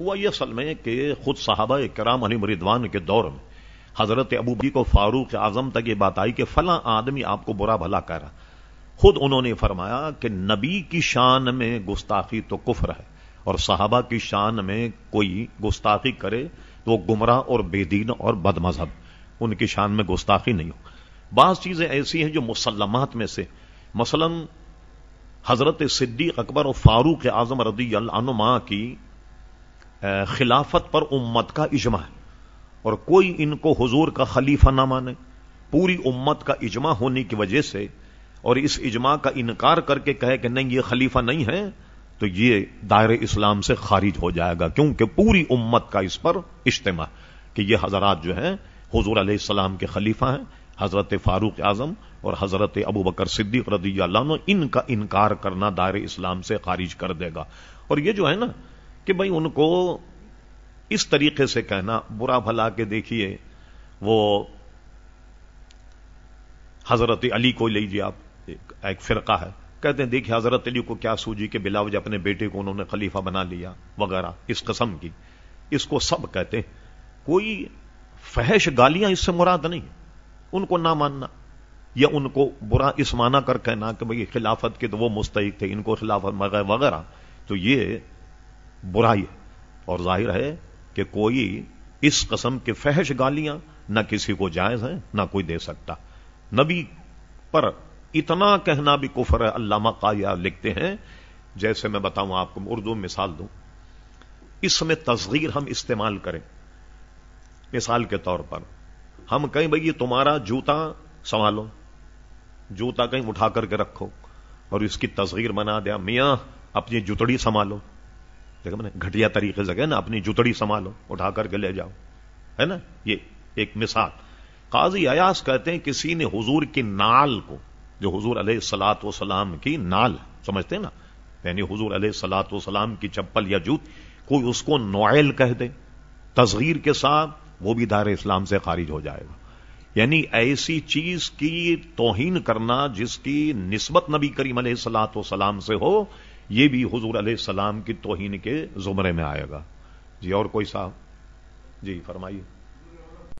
ہوا یہ اصل میں کہ خود صحابہ کرام علی مردوان کے دور میں حضرت ابو بی کو فاروق اعظم تک یہ بات آئی کہ فلاں آدمی آپ کو برا بھلا کہہ رہا خود انہوں نے فرمایا کہ نبی کی شان میں گستاخی تو کفر ہے اور صحابہ کی شان میں کوئی گستاخی کرے تو وہ گمراہ اور بے دین اور بد مذہب، ان کی شان میں گستاخی نہیں ہو۔ بعض چیزیں ایسی ہیں جو مسلمات میں سے، مثلا حضرت صدیق اکبر اور فاروق اعظم رضی اللہ عنما کی خلافت پر امت کا اجماع ہے۔ اور کوئی ان کو حضور کا خلیفہ نہ مانے۔ پوری امت کا اجماع ہونے کی وجہ سے اور اس اجماع کا انکار کر کے کہے کہ نہیں، یہ خلیفہ نہیں ہے، تو یہ دائر اسلام سے خارج ہو جائے گا۔ کیونکہ پوری امت کا اس پر اجتماع کہ یہ حضرات جو ہیں، حضور علیہ السلام کے خلیفہ ہیں، حضرت فاروق اعظم اور حضرت ابو بکر صدیق رضی اللہ عنہ، ان کا انکار کرنا دائر اسلام سے خارج کر دے گا۔ اور یہ جو ہے نا کہ بھائی ان کو اس طریقے سے کہنا، برا بھلا کے دیکھیے، وہ حضرت علی کو لیجیے آپ ایک فرقہ ہے۔ کہتے ہیں، دیکھیے، حضرت علی کو کیا سوجی کے بلاوج اپنے بیٹے کو انہوں نے خلیفہ بنا لیا، وغیرہ، اس قسم کی۔ اس کو سب کہتے ہیں۔ کوئی فحش گالیاں اس سے مراد نہیں ان کو نہ ماننا، یا ان کو برا اس مانا کر کہنا کہ بھائی خلافت کے تو وہ مستحق تھے، ان کو خلافت وغیرہ۔ تو یہ برائی ہے۔ اور ظاہر ہے کہ کوئی اس قسم کے فحش گالیاں نہ کسی کو جائز ہیں، نہ کوئی دے سکتا۔ نبی پر اتنا کہنا بھی کفر ہے، علامہ قایا لکھتے ہیں۔ جیسے میں بتاؤں، آپ کو اردو مثال دوں۔ اس میں تصغیر ہم استعمال کریں۔ مثال کے طور پر، ہم کہیں بھائی تمہارا جوتا سنبھالو، جوتا کہیں اٹھا کر کے رکھو اور اس کی تصغیر بنا دیا، میاں اپنی جتڑی سنبھالو۔ دیکھا میں گھٹیا طریقے سے نا، اپنی جتڑی سنبھالو، اٹھا کر کے لے جاؤ۔ ہے نا؟ یہ ایک مثال۔ قاضی ایاس کہتے ہیں کسی نے حضور کی نال کو، جو حضور علیہ سلاط وسلام کی نال سمجھتے ہیں نا؟ یعنی حضور علیہ سلاط وسلام کی چپل یا جوت، کوئی اس کو نوائل کہہ دے تصغیر کے ساتھ وہ بھی دار اسلام سے خارج ہو جائے گا۔ یعنی ایسی چیز کی توہین کرنا جس کی نسبت نبی کریم علیہ سلاط وسلام سے ہو یہ بھی حضور علیہ السلام کی توہین کے زمرے میں آئے گا۔ جی اور کوئی صاحب؟ جی فرمائیے۔